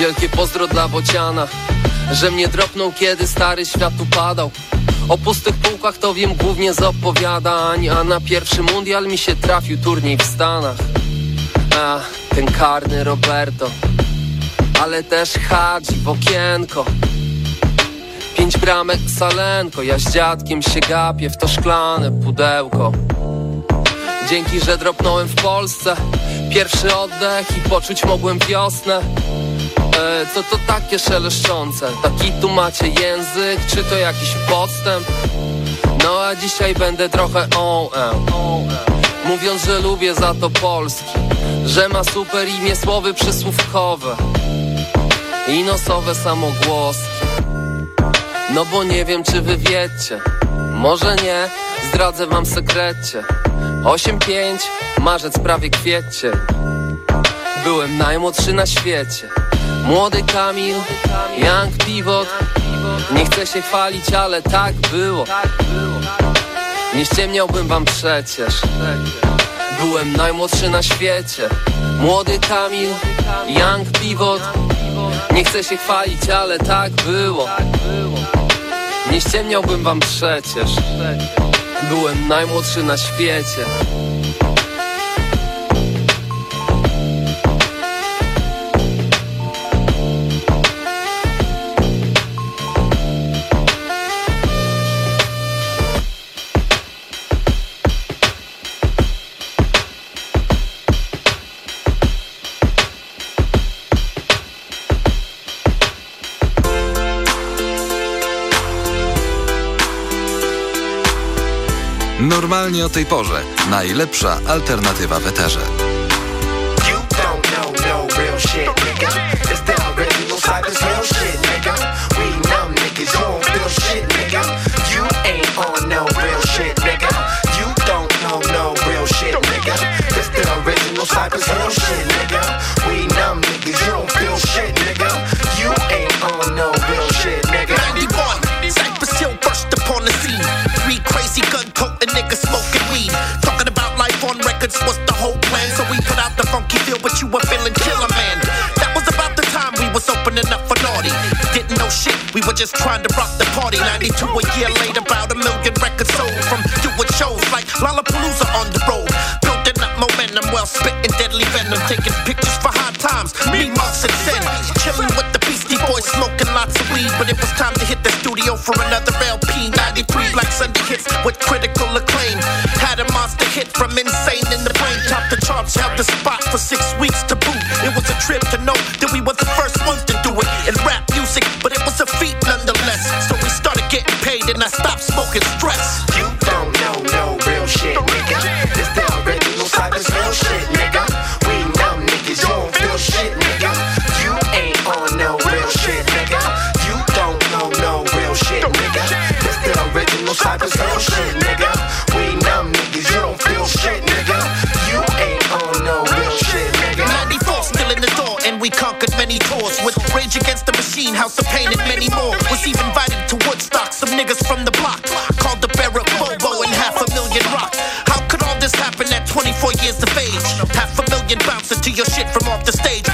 Wielkie pozdro dla Bociana Że mnie dropnął kiedy stary świat upadał o pustych półkach to wiem głównie z opowiadań A na pierwszy mundial mi się trafił turniej w Stanach. A, ten karny Roberto Ale też Hadzi w okienko. Pięć bramek Salenko Ja z dziadkiem się gapię w to szklane pudełko. Dzięki, że dropnąłem w Polsce Pierwszy oddech i poczuć mogłem wiosnę e, Co to takie szeleszczące? Taki tu macie język, czy to jakiś podstęp? No a dzisiaj będę trochę o e. Mówiąc, że lubię za to Polski Że ma super imię, słowy przysłówkowe I nosowe samogłoski No bo nie wiem, czy wy wiecie Może nie, zdradzę wam sekrecie 8-5, marzec prawie kwiecie Byłem najmłodszy na świecie Młody Kamil, Young Pivot. Nie chcę się chwalić, ale tak było. Nie ściemniałbym wam przecież. Byłem najmłodszy na świecie. Młody Kamil, Young Pivot. Nie chcę się chwalić, ale tak było. Nie ściemniałbym wam przecież. Byłem najmłodszy na świecie Normalnie o tej porze. Najlepsza alternatywa w eterze. Cypress party. 92 a year later, about a million records sold from doing shows like Lollapalooza on the road. Building up momentum while spitting deadly venom. Taking pictures for high times, me, monks, and sin. Chilling with the Beastie Boys, smoking lots of weed. But it was time to hit the studio for another LP. 93 Black Sunday hits with critical acclaim. Had a monster hit from Insane in the Brain. Top the charts, held the spot for six weeks to boot. It was a trip to know Pain and many more. Was even invited to Woodstock, some niggas from the block called the Barrett Bobo and half a million rocks. How could all this happen at 24 years of age? Half a million bouncing to your shit from off the stage.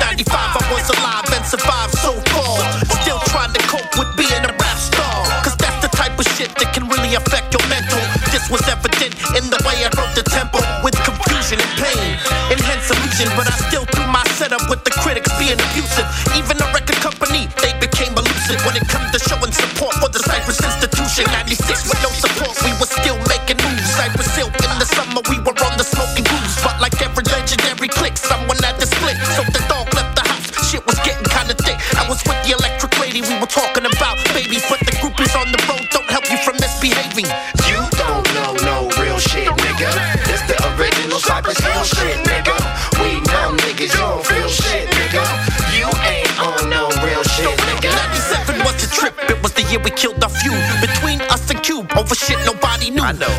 I know.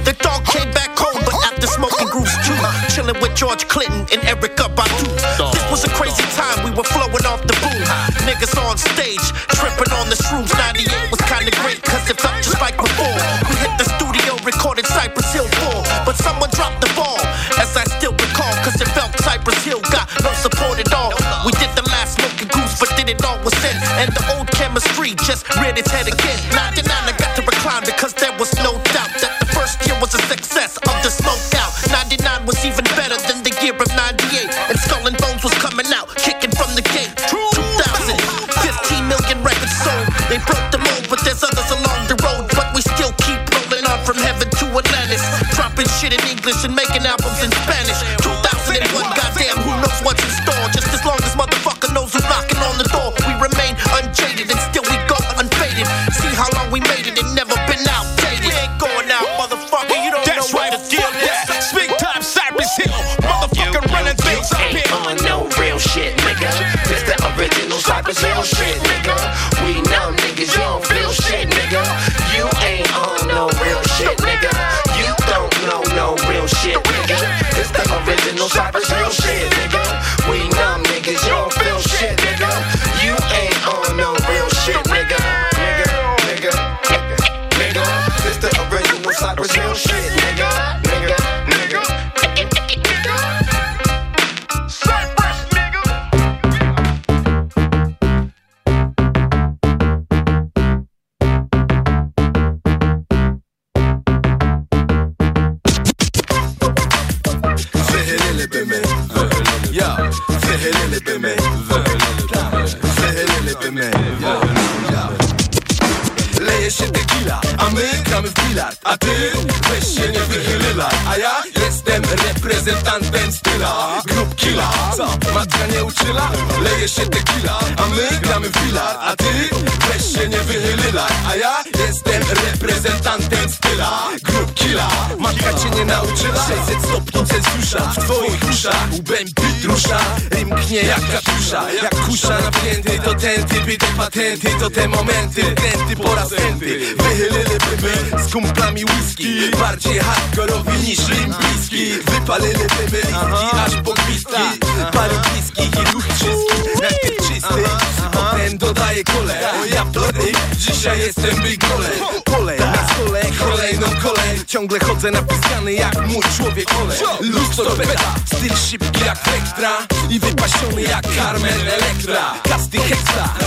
To typ i te patenty To te momenty, kręty po raz enty Wychylili bymy z kumplami whisky. Bardziej hardkorowi niż limpijski Wypalili listki aż po gwizdki. Parę bliskich i duch czysty. Najpierw czysty, potem dodaję kole. Ja plody, dzisiaj jestem big kole. Pole na stole, kolejną kolej. Ciągle chodzę napisany jak mój człowiek olej Luz torpeda, styl szybki jak Vectra I wypasiony jak Carmen Electra The che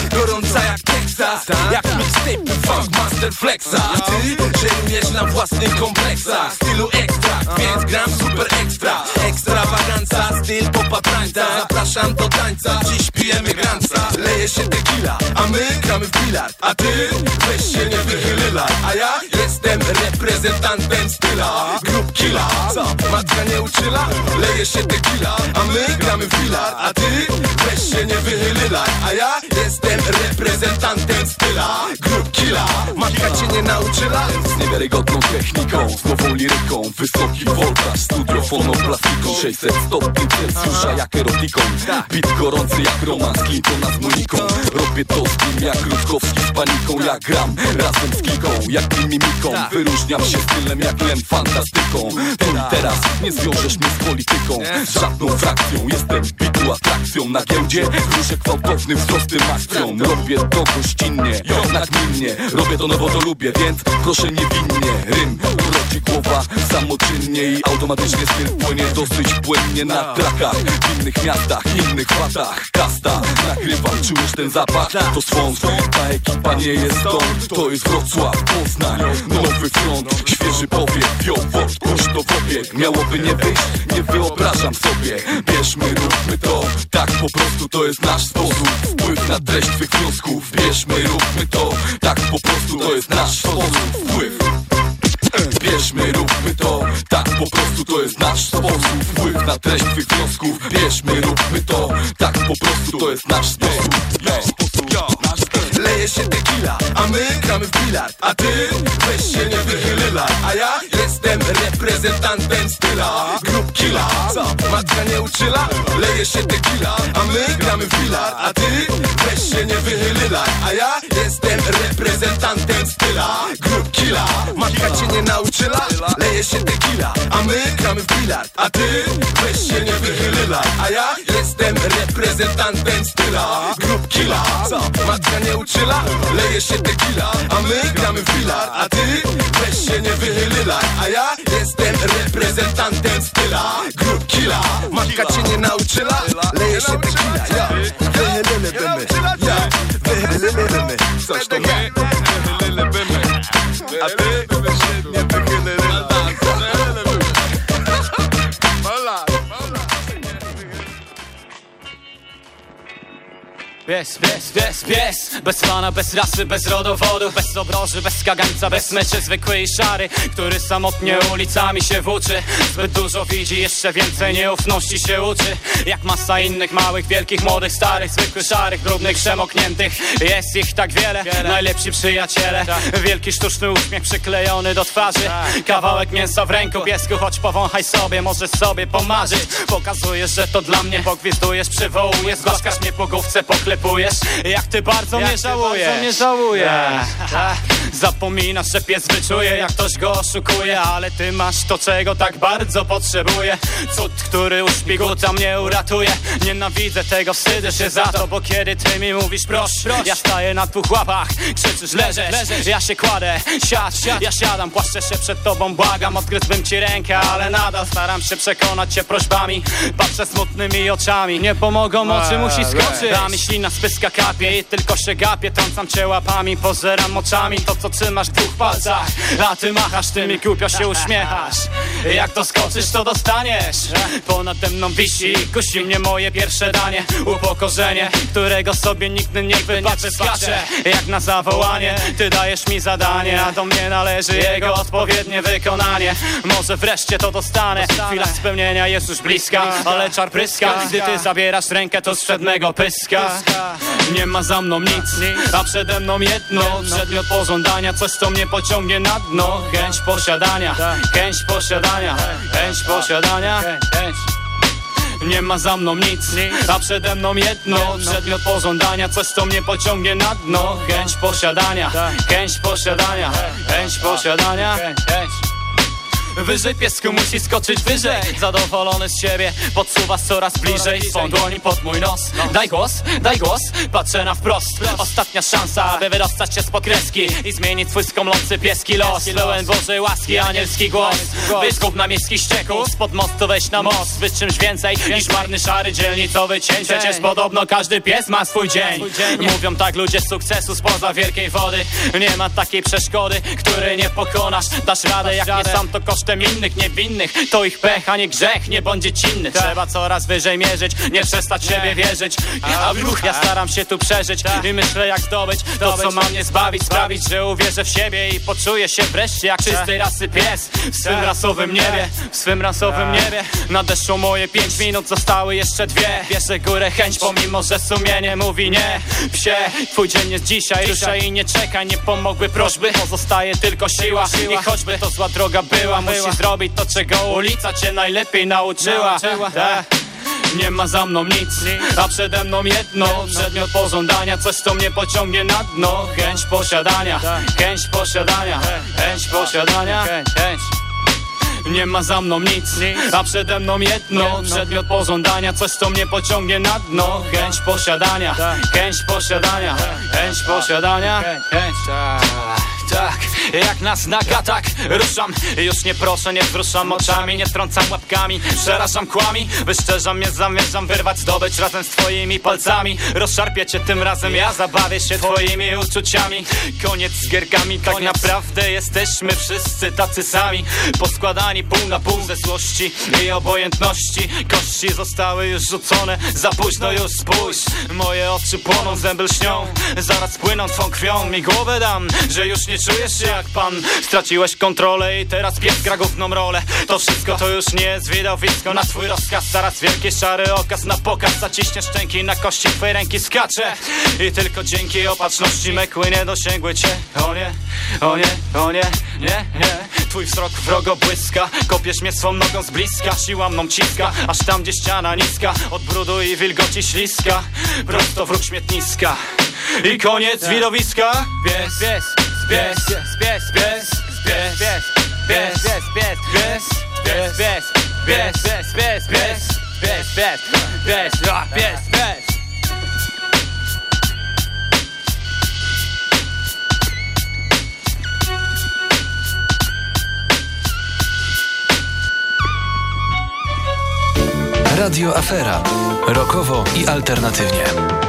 Texas Jak mixtape funk master flexa ty żerujesz na własnych kompleksach. Stylu ekstra, więc gram super ekstra. Ekstrawaganza, styl popa tańca Zapraszam do tańca, dziś pijemy granca. Leje się tequila, a my gramy w bilard A ty weź się nie wychylylaj A ja jestem reprezentantem styla. Grup killa, co? Matka nie uczyla? Leje się tequila, a my gramy w bilard A ty weź się nie wychylylaj A ja jestem reprezentantem styla Grup killa, matka cię nie nauczyła? Z niewiarygodną techniką, z nową liryką. Wysoki voltaż, studio fonoplastiką. 600 stopni Celsjusza jak erotiką. Bit gorący jak romans Clintona z Moniką. Robię to z nim jak Rutkowski z paniką. Ja gram razem z kilką jak mimiką. Wyróżniam się stylem jak Len fantastyką. Tu i teraz nie zwiążesz mnie z polityką. Z żadną frakcją Jestem bitu atrakcją. Na giełdzie ruszę gwałtownym wzrostem akcją. Robię to gościnnie, nagminnie Robię to no bo to lubię, więc proszę niewinnie. Rym, urodzi głowa samoczynnie I automatycznie styl płynie dosyć płynnie Na trakach, w innych miastach, innych watach Kasta, nagrywam, czujesz ten zapach? To swąd, ta ekipa nie jest stąd. To jest Wrocław, Poznań, nowy front. Świeży powiek, biowód, pusz to w Miałoby nie wyjść, nie wyobrażam sobie. Bierzmy, róbmy to, tak po prostu to jest nasz sposób. Wpływ na treść twych wniosków. Bierzmy, róbmy to, tak po prostu to jest nasz sposób Wpływ. Bierzmy, róbmy to, tak po prostu to jest nasz sposób Wpływ na treść twych wniosków. Bierzmy, róbmy to, tak po prostu to jest nasz sposób. Nasz sposób. Leje się tequila, a my gramy w bilard A ty weź się nie wychylylaj A ja jestem reprezentantem styla Grup killa, co? Matka nie uczyla? Leje się tequila, a my gramy w bilard A ty weź się nie wychylylaj A ja jestem reprezentantem styla Grup killa, matka cię nie nauczyła? Leje się tequila, a my gramy w bilard A ty weź się nie wychylylaj A ja jestem reprezentantem styla Grup killa, co? Matka nie uczyła? Leje się tequila, a my gramy w bilard A ty weź się nie wychylylaj A ja jestem reprezentantem styla. Grup killa, matka cię nie nauczyła? Leje się tequila, ja. Wychylyle dymy, ja. Coś, to my. A ty Pies, pies, pies, pies. Bez pana, bez rasy, bez rodowodu Bez obroży, bez kagańca, bez meczy. Zwykły i szary, który samotnie ulicami się włóczy. Zbyt dużo widzi, jeszcze więcej nieufności się uczy. Jak masa innych małych, wielkich, młodych, starych Zwykłych, szarych, brudnych, przemokniętych. Jest ich tak wiele, najlepsi przyjaciele. Wielki sztuczny uśmiech przyklejony do twarzy. Kawałek mięsa w ręku, piesku Choć powąchaj sobie, możesz sobie pomarzyć. Pokazujesz, że to dla mnie Pogwizdujesz, przywołujesz Zgłaskasz mnie po główce, poklepujesz Jak ty bardzo mnie żałujesz. bardzo mnie żałujesz. Zapominasz, że pies wyczuje Jak ktoś go oszukuje Ale ty masz to, czego tak bardzo potrzebuję. Cud, który uszpiguta mnie uratuje. Nienawidzę tego, wstydzę się za to Bo kiedy ty mi mówisz proś, Ja staję na dwóch łapach Krzyczysz, leżeć, Ja się kładę, siad, Ja siadam, płaszczę się przed tobą Błagam, odgryzłbym ci rękę Ale nadal staram się przekonać cię prośbami. Patrzę smutnymi oczami. Nie pomogą oczy, musi skoczyć Myślina spyska kapie i tylko się gapię Trącam cię łapami, pozeram oczami. To co trzymasz w dwóch palcach A ty machasz tym i głupio się uśmiechasz. Jak doskoczysz to dostaniesz. Ponade mną wisi kusi mnie moje pierwsze danie. Upokorzenie, którego sobie nikt nie wybaczy. Skaczę jak na zawołanie Ty dajesz mi zadanie, a do mnie należy jego odpowiednie wykonanie. Może wreszcie to dostanę. Chwila spełnienia jest już bliska Ale czar pryska. Gdy ty zabierasz rękę to z przedmego pyska Nie ma za mną nic A przede mną jedno. Przedmiot pożądania Coś co mnie pociągnie na dno. Chęć posiadania Chęć posiadania Chęć posiadania. Chęć nie ma za mną nic, a przede mną jedno. Przedmiot pożądania, coś co mnie pociągnie na dno. Chęć posiadania, chęć posiadania Chęć posiadania, chęć Wyżej piesku musi skoczyć wyżej Zadowolony z siebie podsuwasz coraz bliżej Swą dłoni pod mój nos Daj głos, daj głos, patrzę na wprost Ostatnia szansa, aby wydostać się z pokreski I zmienić twój skomlący pieski los Pełen Bożej łaski, anielski głos Wyskup na miejskich ścieków Spod mostu wejść na most Być czymś więcej niż marny szary dzielnicowy cień Przecież podobno każdy pies ma swój dzień Mówią tak ludzie sukcesu spoza wielkiej wody Nie ma takiej przeszkody, której nie pokonasz Dasz radę jak nie sam to kosztem innych niewinnych. To ich pech, a nie grzech, nie bądź inny Trzeba coraz wyżej mierzyć, nie przestać siebie wierzyć. A ruch, ja staram się tu przeżyć I myślę jak zdobyć to co ma mnie zbawić. Sprawić, że uwierzę w siebie i poczuję się wreszcie Jak czystej rasy pies w swym rasowym niebie W swym rasowym niebie. Nadeszło moje pięć minut, zostały jeszcze dwie. Bierze górę chęć, pomimo że sumienie mówi nie. Psie, twój dzień jest dzisiaj, ruszaj i nie czekaj Nie pomogły prośby, pozostaje tylko siła I choćby to zła droga była, musisz zrobić to czego ulica cię najlepiej nauczyła. Tak. Nie ma za mną nic, a przede mną jedno. Przedmiot pożądania, coś co mnie pociągnie na dno. Chęć posiadania, chęć posiadania Chęć. posiadania, chęć. Nie ma za mną nic, a przede mną jedno. Przedmiot pożądania, coś co mnie pociągnie na dno. Chęć posiadania, chęć posiadania Chęć posiadania, chęć tak, jak na znak atak Ruszam, już nie proszę, nie wzruszam oczami Nie trącam łapkami, przerażam kłami. Wyszczerzam mnie, zamierzam wyrwać zdobycz Razem z twoimi palcami. Rozszarpię cię tym razem, ja zabawię się twoimi uczuciami. Koniec z gierkami, tak naprawdę jesteśmy wszyscy tacy sami. Poskładani pół na pół ze złości i obojętności. Kości zostały już rzucone, za późno już spójrz. Moje oczy płoną, zęby lśnią Zaraz płyną twą krwią, mi głowę dam Że już nie czujesz się jak pan. Straciłeś kontrolę i teraz pies gra główną rolę. To wszystko to już nie jest widowisko Na twój rozkaz. Zaraz wielki szary okaz Na pokaz. Zaciśnie szczęki na kości Twej ręki skacze. I tylko dzięki opatrzności me kłynie dosięgły cię. O nie, o nie, o nie, nie, nie. Twój wzrok wrogo błyska. Kopiesz mnie swą nogą z bliska. Siła mną ciska, aż tam gdzie ściana niska. Od brudu i wilgoci śliska. Prosto wróg śmietniska. I koniec widowiska. Pies, pies, pies, pies, pies, pies, pies, pies, pies, pies, pies, pies, pies, pies, pies, pies, pies, pies, pies, pies, pies. Radio Afera. Rokowo i alternatywnie.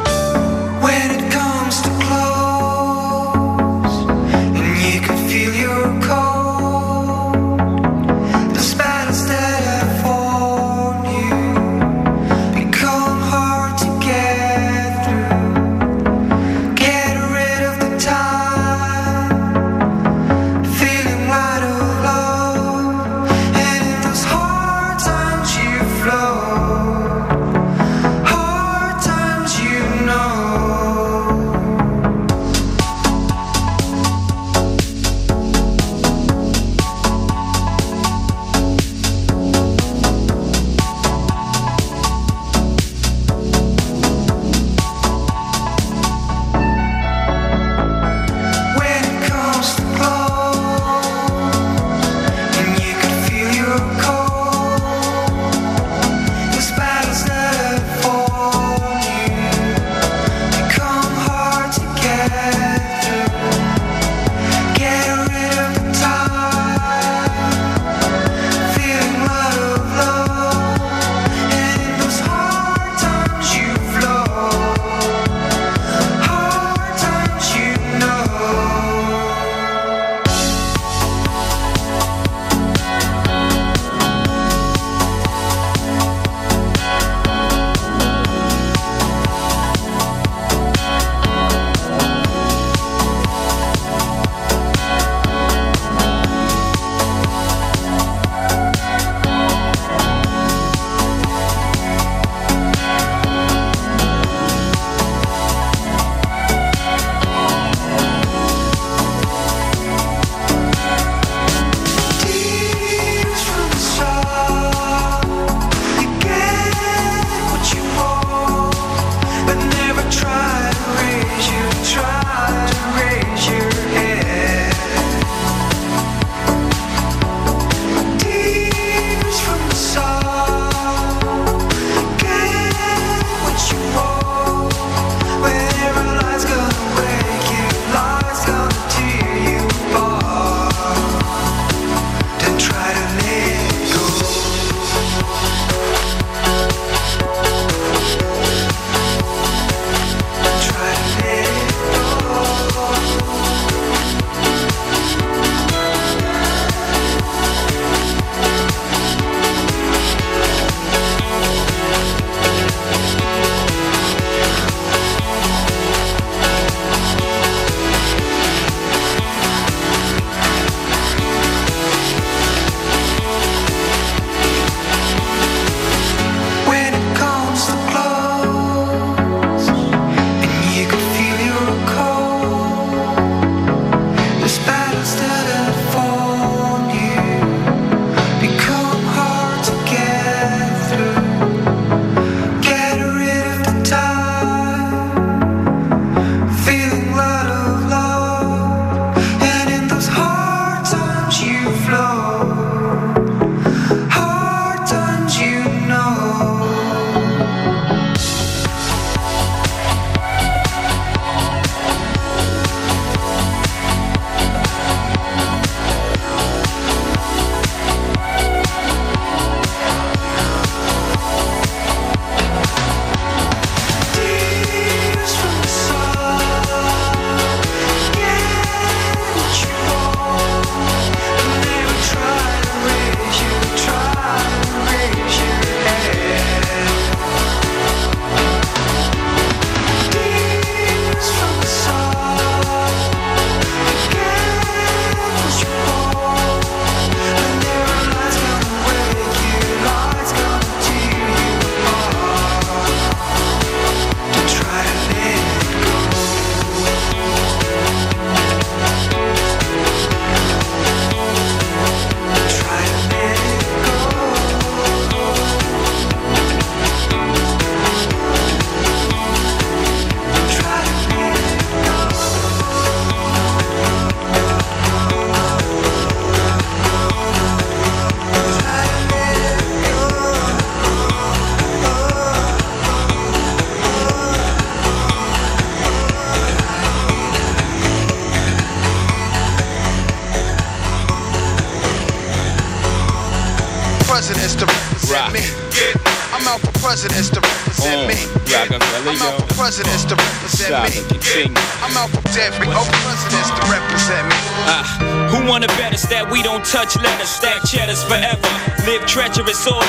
Touch letters, stack cheddars forever? Live treacherous, all.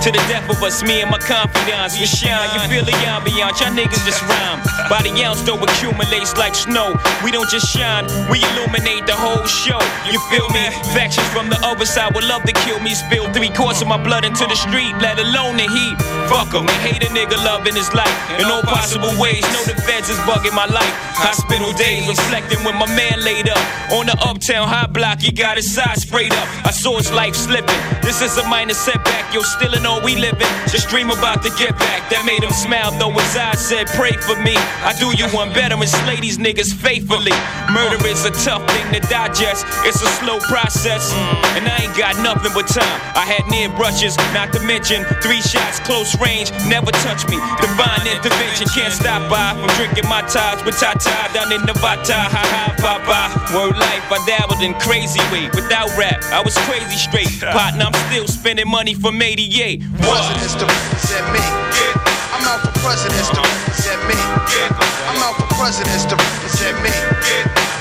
To the death of us, me and my confidants, we shine. You feel the ambiance, y'all niggas just rhyme. By the ounce, though, accumulates like snow. We don't just shine, we illuminate the whole show. You feel me? Factions from the other side would love to kill me. Spill three quarts of my blood into the street, let alone the heat. Fuck 'em, they hate a nigga loving his life in all possible ways. Know the feds is bugging my life. Hospital days, reflecting when my man laid up on the uptown high block. He got his side sprayed up. I saw his life slipping. This is a minor setback. Yo, still in all we living. Just dream about to get back. That made him smile, though his eyes said, "Pray for me." I do you one better and slay these niggas faithfully. Murder is a tough thing to digest. It's a slow process, mm, and I ain't got nothing but time. I had near brushes, not to mention three shots, close range, never touch me. Divine intervention can't stop by from drinking my ties with Tata down in Nevada. Ha ha, papa. Word life, I dabbled in crazy way. Without rap, I was crazy straight. Partner, I'm still spending money from 88. Wasn't history, said me. I'm out for presidents to represent me. I'm out for presidents to represent me.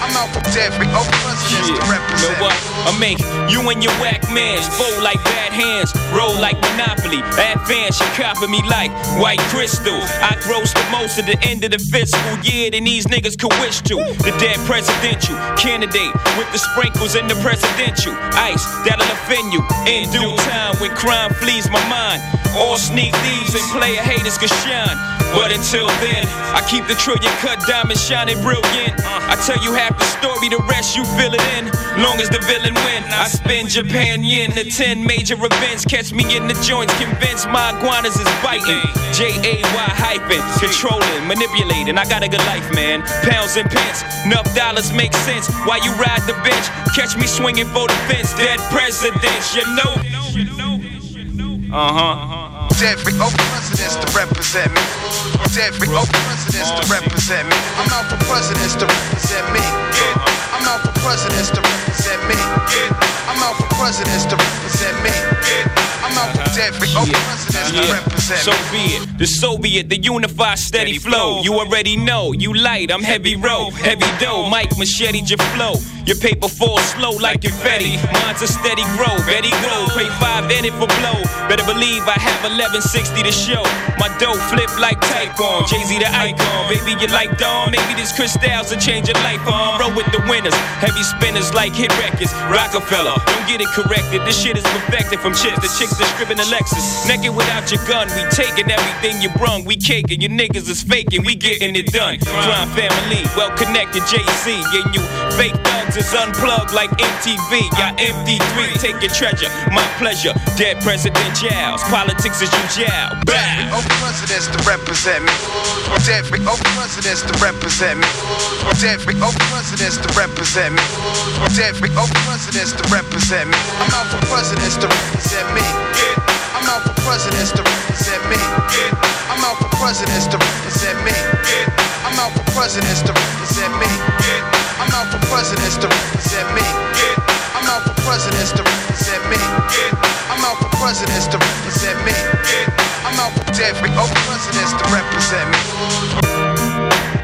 I'm out for every old oh, presidents to You know represent what? me. I make you and your whack mans fold like bad hands, roll like Monopoly. Fans should copy me like white crystal. I gross the most at the end of the fiscal year than these niggas could wish to. The dead presidential candidate with the sprinkles in the presidential ice that'll offend you in due time when crime flees my mind. All sneak thieves and player haters can shine. But until then, I keep the trillion cut diamond shining brilliant. I tell you half the story, the rest you fill it in. Long as the villain win, I spend Japan yen to 10 major events. Catch me in the joints, convince my iguanas is biting. J A Y hyphen, controlling, manipulating. I got a good life, man. Pounds and pence, enough dollars make sense. While you ride the bench, catch me swinging for the fence. Dead presidents, you know. Uh huh. Every old oh, presidents to represent me. Every old oh, presidents to represent me. I'm out for presidents to represent me. I'm out for presidents to represent me. I'm out for presidents to represent me. I'm out for every old oh, presidents to represent So be it. The Soviet, the unified steady flow. You already know. You light, I'm heavy row, heavy dough. Mike machete your flow. Your paper falls slow like confetti. Mine's a steady grow, Betty grow. Pay five in it for blow. Better believe I have 1160 to show. My dough flip like Tycoon. Jay Z the icon. Baby, you like Dawn. Maybe this crystals will change your life on. Roll with the winners. Heavy spinners like hit records. Rockefeller. Don't get it corrected. This shit is perfected from chicks The chicks that stripping a Lexus. Naked without your gun. We taking everything you brung. We caking. You niggas is faking. We getting it done. Crime family. Well connected JC. And you fake thugs is unplugged like MTV. Got MD3. Take your treasure. My pleasure. Dead president presidentials. Politics is to represent me. Presidents to represent me. Presidents to represent me. Presidents to represent me. I'm out for presidents to represent me. I'm out for presidents to represent me. I'm out for presidents to represent me. I'm out for presidents to represent me. I'm out for presidents to represent me. Presidents to represent me. I'm out for presidents to represent me. I'm out for every old oh, presidents to represent me.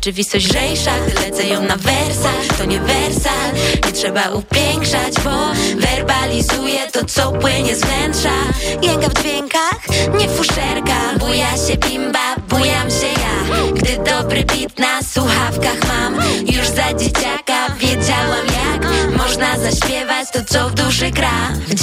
Rzeczywistość lżejsza, lecę ją na wersach To nie wersal, nie trzeba upiększać Bo werbalizuję to, co płynie z wnętrza. Jęga w dźwiękach, nie fuszerka Buja się bimba, bujam się ja. Gdy dobry beat na słuchawkach mam Już za dzieciaka wiedziałam jak Można zaśpiewać to, co w duszy gra. W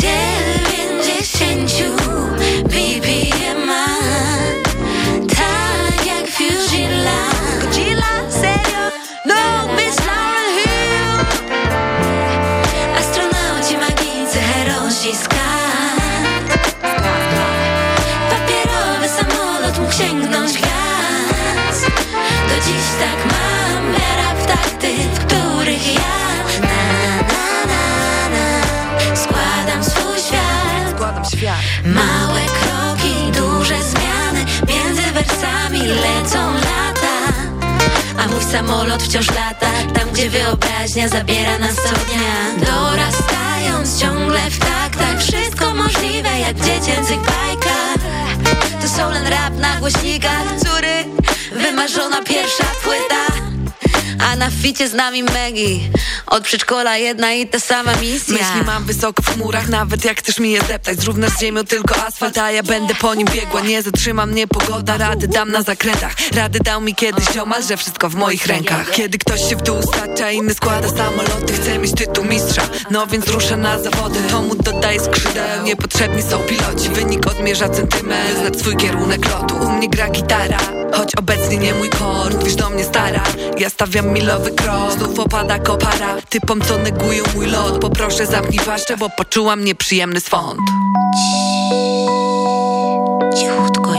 samolot wciąż lata. Tam, gdzie wyobraźnia zabiera nas co dnia. Dorastając ciągle w taktach Wszystko możliwe jak w dziecięcych bajkach To solen rap na głośnikach Córy, wymarzona pierwsza płyta a na ficie z nami Megi Od przedszkola jedna i ta sama misja Myśli mam wysoko w chmurach, nawet jak chcesz mi je deptać Zrównasz z ziemią tylko asfalt, a ja będę po nim biegła. Nie zatrzyma mnie pogoda, rady dam na zakrętach. Rady dał mi kiedyś ziomal, że wszystko w moich rękach. Kiedy ktoś się w dół stacza, inny składa samoloty Chce mieć tytuł mistrza, no więc ruszę na zawody To mu dodaje skrzydeł, niepotrzebni są piloci Wynik odmierza centymetr, znać swój kierunek lotu U mnie gra gitara, choć obecnie nie mój kord Wiesz do mnie stara, ja stawiam milowy krok. Znów opada kopara, typom co negują mój lot. Poproszę zamknij paszczę, bo poczułam nieprzyjemny swąd. Cichutko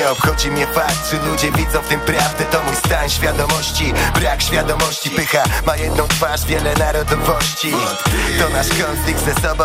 Nie obchodzi mnie fakt, czy ludzie widzą w tym prawdę. To mój stan świadomości, brak świadomości Pycha ma jedną twarz, wiele narodowości. To nasz konflikt ze sobą.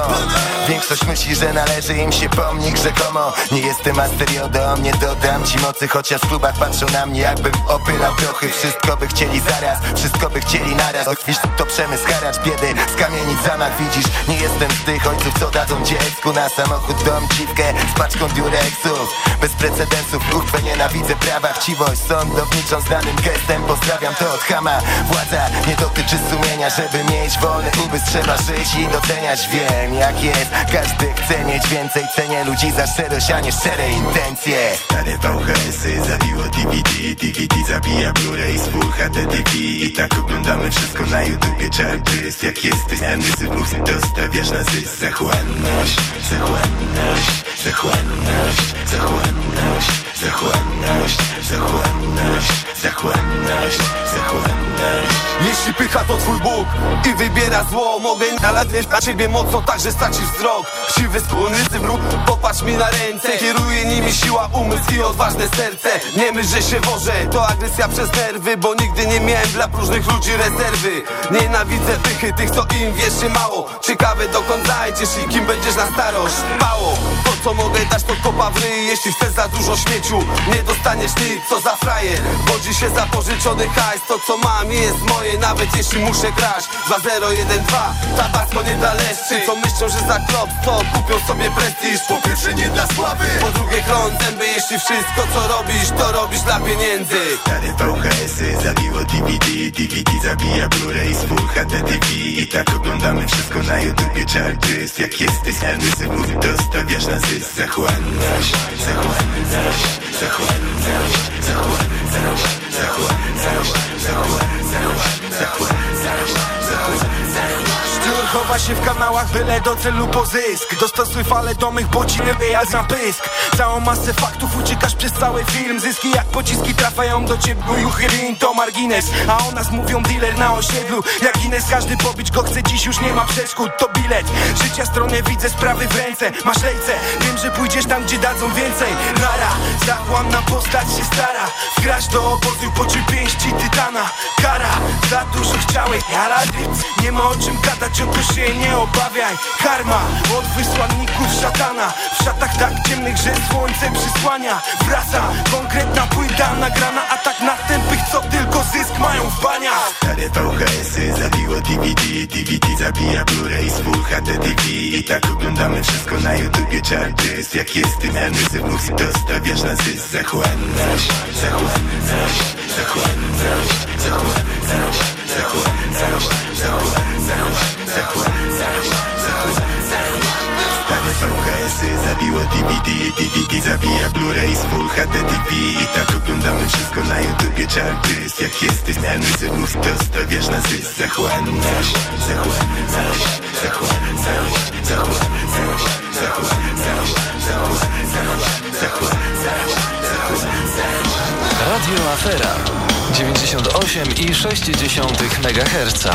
Większość myśli, że należy im się pomnik rzekomo. Nie jestem asteriodą, nie dodam ci mocy Chociaż w klubach patrzą na mnie jakbym opylał prochy. Wszystko by chcieli zaraz, wszystko by chcieli naraz. Wiesz, to przemysł haracz biedy Z kamienic zamach widzisz. Nie jestem z tych ojców, co dadzą dziecku Na samochód dom dziwkę z paczką diurexów Bez precedensów uchwę nienawidzę prawa Chciwość sądowniczą znanym gestem. Pozdrawiam to od Hama. Władza nie dotyczy sumienia. Żeby mieć wolny umysł trzeba żyć i doceniać. Wiem jak jest, każdy chce mieć więcej. Cenię ludzi za szczerość, a nie szczere intencje. Stare VHS-y zabiło DVD DVD zabija Blu-ray z Full HD TV I tak oglądamy wszystko na YouTubie. Czarny jak jesteś. Anysy w dostawiasz na zysk. Zachłanność, zachłanność, zachłanność, zachłanność, zachłanność, zachłanność, zachłanność, zachłanność. Jeśli pycha to twój Bóg i wybiera zło. Mogę nalatywać na ciebie mocno, tak że stracisz wzrok. Siwy skłonny wróg, popatrz mi na ręce. Kieruje nimi siła umysł i odważne serce. Nie myśl, że się wożę, to agresja przez nerwy Bo nigdy nie miałem dla próżnych ludzi rezerwy. Nienawidzę pychy tych, co im wierzy mało. Ciekawe dokąd zajdziesz i kim będziesz na starość. Mało, to co mogę dać to kopa w ryj Jeśli chcesz za dużo śmieciu, nie dostaniesz nic co za frajer. Bo dzisiaj za pożyczony hajs, to co mam jest moje Nawet jeśli muszę grać. 2-0-1-2, tabasco nie dla leszczy. Co myślą, że za klop to kupią sobie prestiż. Po pierwsze nie dla sławy, po drugie chrон zęby Jeśli wszystko co robisz, to robisz dla pieniędzy. Stare VHS-y zabiło DVD DVD zabija Blu-ray z Full HD TV I tak oglądamy wszystko na YouTubie. Czarny jak jesteś Anysy w dostawiasz na zysk. Zachłanność, zachłanność, zachłanność, zachłanność, Się w kanałach, byle do celu pozysk. Dostosuj fale do mych bociny, wyjazd na pysk. Całą masę faktów uciekasz przez cały film. Zyski jak pociski trafiają do ciebie Juchy rin to margines. A o nas mówią dealer na osiedlu. Jak Ines każdy pobić go chce. Dziś już nie ma przeszkód To bilet, życia stronę widzę sprawy w ręce. Masz lejce, wiem, że pójdziesz tam gdzie dadzą więcej. Nara, zachłanna postać się stara. Wgrasz do obozu poczuj pięści tytana. Kara, za dużo chciałeś, jara Nie ma o czym gadać, o to się nie obawiaj. Karma od wysłanników szatana. W szatach tak ciemnych, że słońce przysłania. Wraca konkretna płyta nagrana Atak na tępych, co tylko zysk mają w baniach. Stare VHS-y zabiło DVD DVD zabija z Full HD TV I tak oglądamy wszystko na YouTubie Czarny jak jesteś Anysy w. Dostawiasz na zysk Zachłanność, zachłanność, zachłanność, zachłanność, zachłanność, zachłanność, zachłanność Stare VHS-y zabiło DVD DVD zabija Blu-ray z Full HD TV I tak oglądamy wszystko na YouTubie Czarny jak jesteś Anysy w dostawiasz na zysk Zachłanność, zachłanność, zachłanność, zachłanność, zachłanność, zachłanność, zachłanność, zachłanność Radio Afera 98,6 MHz.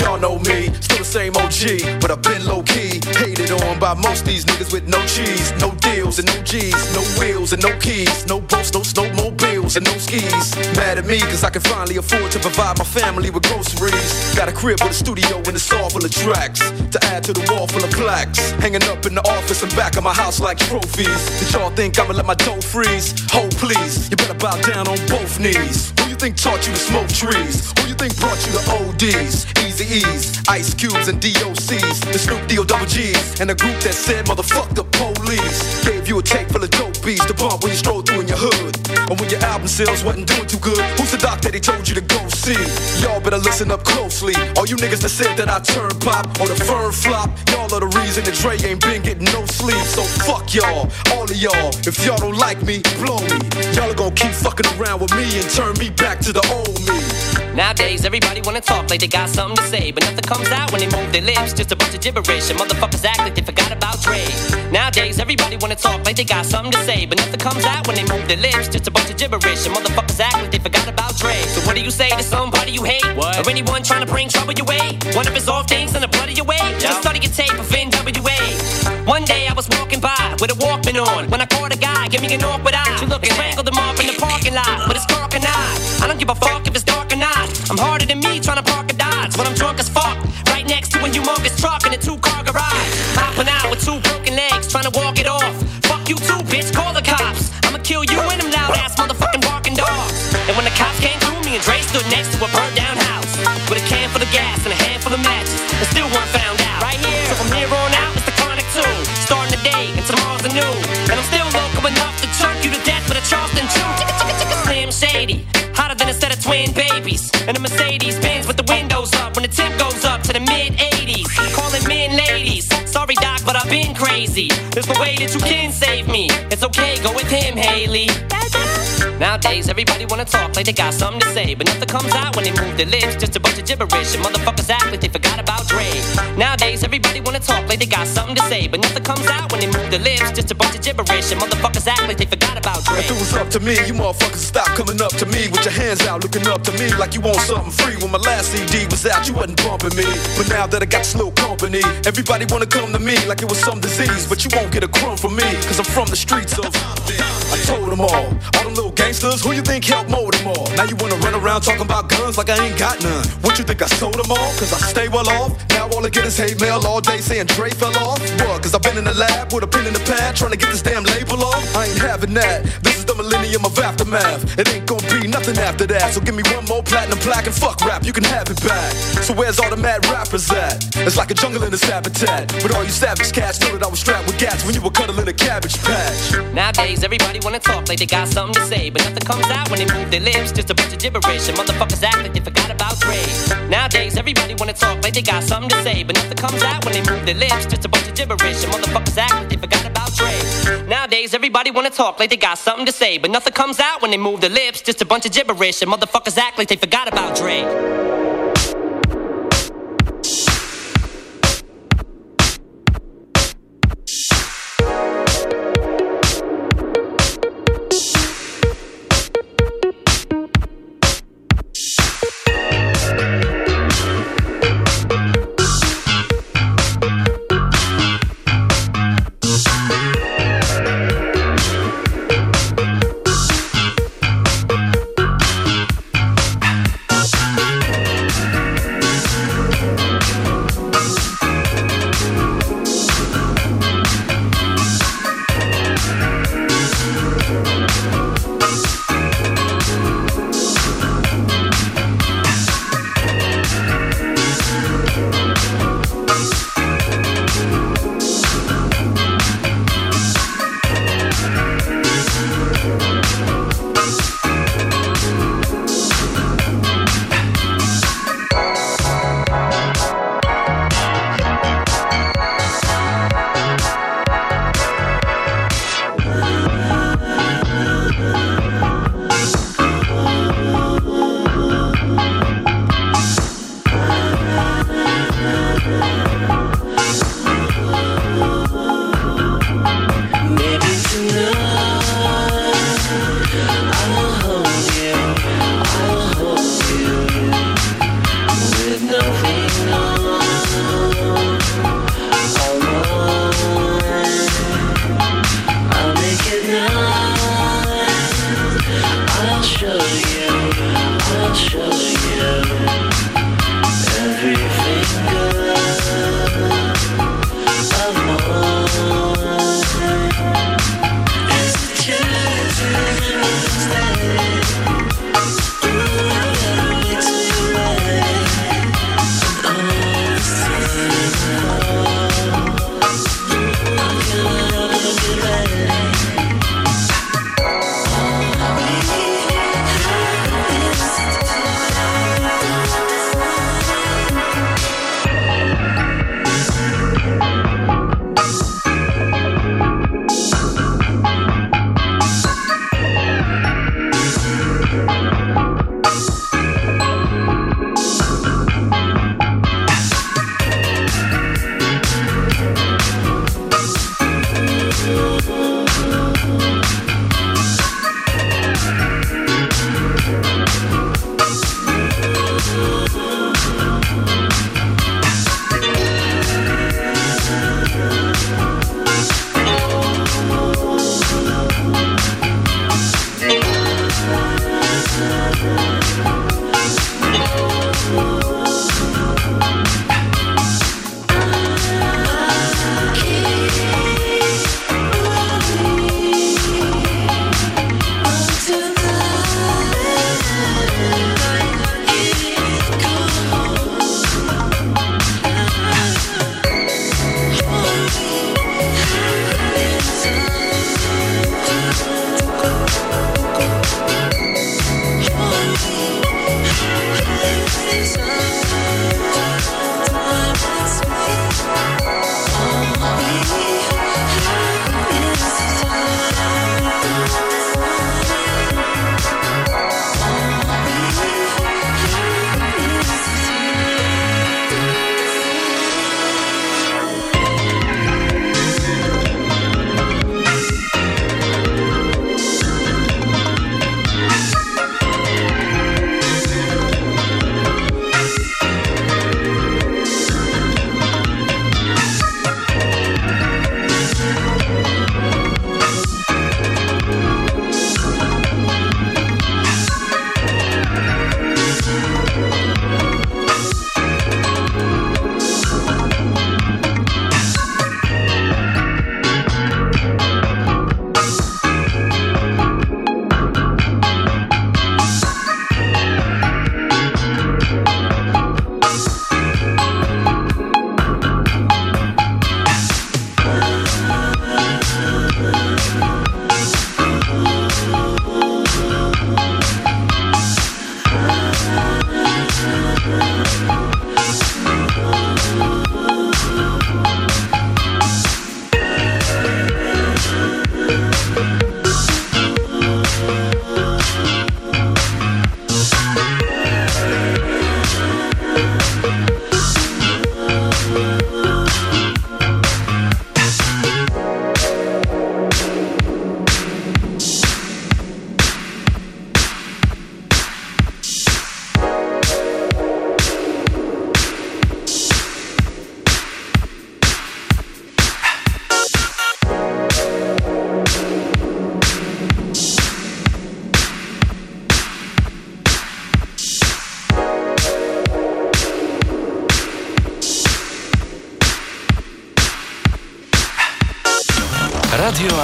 Y'all know me, still the same OG, By most these niggas with no cheese, no deals and no G's, no wheels and no keys, no boats, no snowmobiles and no skis. Mad at me cause I can finally afford to provide my family with groceries. Got a crib with a studio and a all full of tracks to add to the wall full of plaques. Hanging up in the office and back of my house like trophies. Did y'all think I'ma let my dough freeze? Hold please, you better bow down on both knees. Who you think taught you to smoke trees? Who you think brought you to ODs? Easy E's, Ice Cubes and DOCs, the Snoop D-O double G's, and a group that said motherfuck the police. Gave you a tape full of dope beats to bump when you stroll through in your hood. Or when your album sales wasn't doing too good, who's the doc that he told you to go see? Y'all better listen up closely. All you niggas that said that I turn pop or the firm flop, y'all are the reason that Dre ain't been getting no sleep. So fuck y'all, all of y'all. If y'all don't like me, blow me. Y'all are gonna keep fucking around with me and turn me back to the old me. Nowadays, everybody wanna talk like they got something to say, but nothing comes out when they move their lips. Just a bunch of gibberish, and motherfuckers act like they forgot about Dre. Nowadays, everybody wanna talk like they got something to say, but nothing comes out when they move their lips. Just a bunch of gibberish, and motherfuckers act like they forgot about Dre. So what do you say to somebody you hate, What? or anyone trying to bring trouble your way? One of his off things in the blood of your way. Just study your tape of NWA. One day I was walking by with a Walkman on when I caught a guy, give me an awkward eye. You look strangled him off in the parking lot with his cork and eye. I don't give a fuck if I'm harder than me trying to park a Dodge when I'm drunk as fuck. Right next to a humongous truck in a two-car garage. Hopping out with two broken legs, trying to walk it off. Fuck you too, bitch. Call the cops. I'ma kill you and them loud ass motherfucking barking dogs. And when the cops came through, me and Dre stood next to a burnt down house with a can full of gas and a handful of matches, and still weren't found out. Right here. So from here on out, it's the chronic tune. Starting the day and tomorrow's a new. And I'm still local enough to choke you to death with a Charleston chew. Slim Shady, There's way that you can save me. It's okay, go with him, Haley. Nowadays, everybody wanna talk like they got something to say, but nothing comes out when they move their lips. Just a bunch of gibberish, and motherfuckers act like they forgot about Dre. Nowadays, everybody wanna talk like they got something to say, but nothing comes out when they move their lips. Just a bunch of gibberish, and motherfuckers act like they forgot about Dre. If it was up to me, you motherfuckers stop coming up to me with your hands out, looking up to me like you want something free. When my last CD was out, you wasn't bumping me. But now that I got slow company, everybody wanna come to me like it was some disease. But you won't get a crumb from me, cause I'm from the streets of. I told them all, all them little gangsters, who you think helped mold them all? Now you wanna run around talking about guns like I ain't got none. What you think I sold them all? Cause I stay well off. Now all I get is hate mail all day saying Dre fell off. What? Cause I've been in the lab with a pen in the pad trying to get this damn label off. I ain't having that. This is the millennium of aftermath. It ain't gonna be nothing after that. So give me one more platinum plaque and fuck rap, you can have it back. So where's all the mad rappers at? It's like a jungle in this habitat. With all you savage cats, know that I was strapped with gas when you were cuddling a cabbage patch. Nowadays, everybody wanna talk like they got something to say, but nothing comes out when they move their lips. Just a bunch of gibberish, and motherfuckers act like they forgot about Dre. Nowadays, everybody wanna talk like they got something to say, but nothing comes out when they move their lips. Just a bunch of gibberish, and motherfuckers act like they forgot about Dre. Nowadays, everybody wanna talk like they got something to say, but nothing comes out when they move their lips. Just a bunch of gibberish, and motherfuckers act like they forgot about Dre.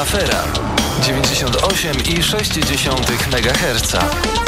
Afera 98,6 MHz.